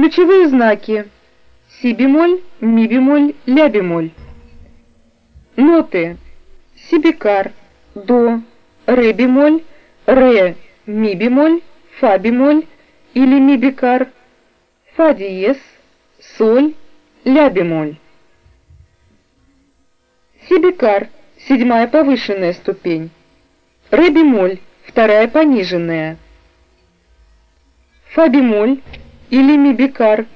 Ключевые знаки си бемоль, ми бемоль, ля бемоль. Ноты си бикар, до, ре бемоль, ре, ми бемоль, фа бемоль или ми бикар, фа диез, соль, ля бемоль. Си бикар, седьмая повышенная ступень. Ре бемоль, вторая пониженная. Фа бемоль или ми бикар,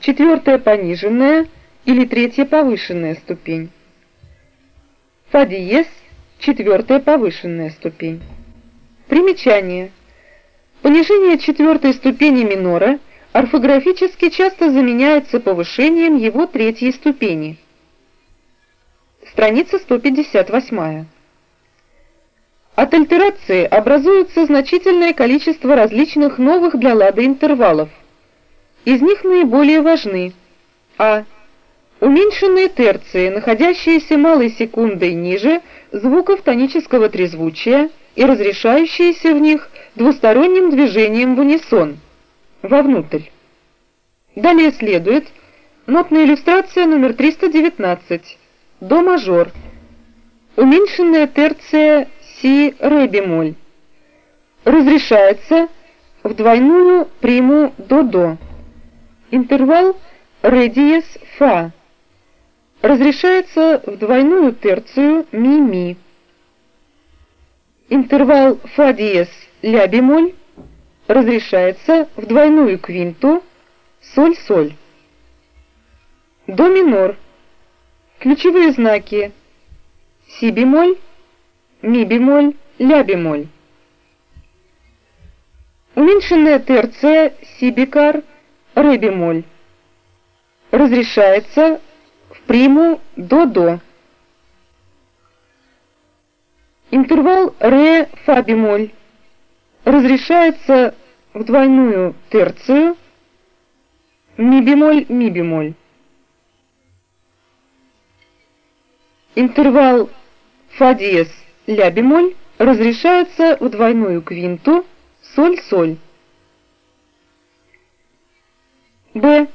четвертая пониженная или третья повышенная ступень. Фа диез, четвертая повышенная ступень. Примечание. Понижение четвертой ступени минора орфографически часто заменяется повышением его третьей ступени. Страница 158. От альтерации образуется значительное количество различных новых для лада интервалов. Из них наиболее важны а. Уменьшенные терции, находящиеся малой секундой ниже звуков тонического трезвучия и разрешающиеся в них двусторонним движением в унисон, вовнутрь. Далее следует нотная иллюстрация номер 319, до мажор, уменьшенная терция си ре бемоль, разрешается в двойную приму до-до, интервал ре фа, разрешается в двойную терцию ми-ми. Интервал фа диез ля бемоль разрешается в двойную квинту соль-соль. До минор. Ключевые знаки си бемоль, ми бемоль, ля бемоль. Уменьшенная терция си бикар, ре бемоль разрешается в приму до-до. Интервал ре-фа бемоль разрешается в двойную терцию ми бемоль ми бемоль. Интервал фа диез ля бемоль разрешается в двойную квинту соль соль. Б.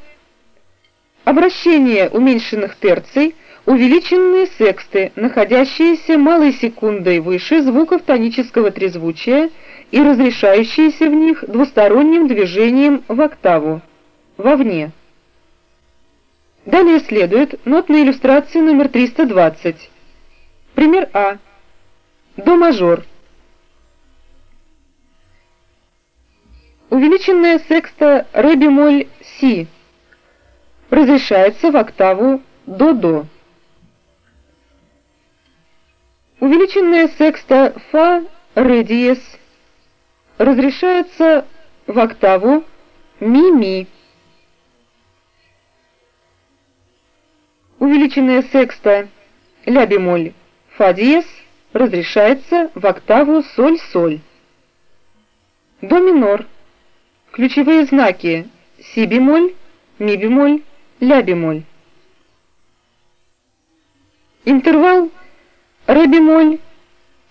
Обращение уменьшенных терций, увеличенные сексты, находящиеся малой секундой выше звуков тонического трезвучия и разрешающиеся в них двусторонним движением в октаву, вовне. Далее следует нотная иллюстрация номер 320. Пример А. До мажор. Увеличенная секста ре бемоль си разрешается в октаву до-до. Увеличенная секста фа ре диез разрешается в октаву ми-ми. Увеличенная секста ля бемоль фа диез разрешается в октаву соль-соль. До минор. Ключевые знаки си бемоль, ми бемоль, ля бемоль. Интервал ре бемоль,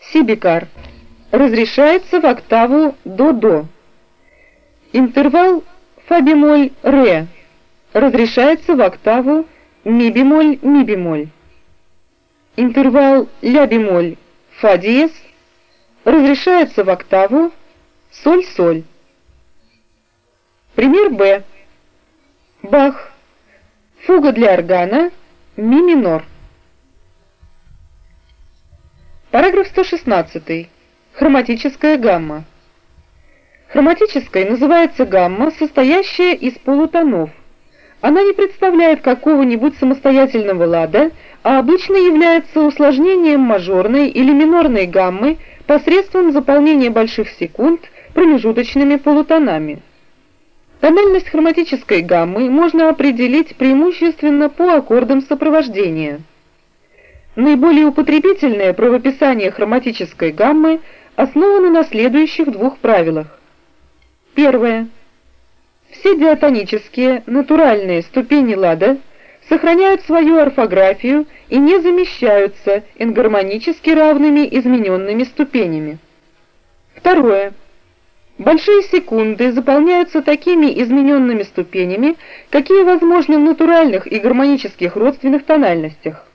си бикар разрешается в октаву до-до. Интервал фа бемоль ре разрешается в октаву ми бемоль ми бемоль. Интервал ля бемоль фа диез разрешается в октаву соль соль. Пример Б. Бах. Фуга для органа, ми минор. Параграф 116. Хроматическая гамма. Хроматической называется гамма, состоящая из полутонов. Она не представляет какого-нибудь самостоятельного лада, а обычно является усложнением мажорной или минорной гаммы посредством заполнения больших секунд промежуточными полутонами. Тональность хроматической гаммы можно определить преимущественно по аккордам сопровождения. Наиболее употребительное правописание хроматической гаммы основано на следующих двух правилах. Первое. Все диатонические, натуральные ступени лада сохраняют свою орфографию и не замещаются энгармонически равными измененными ступенями. Второе. Большие секунды заполняются такими измененными ступенями, какие возможны в натуральных и гармонических родственных тональностях.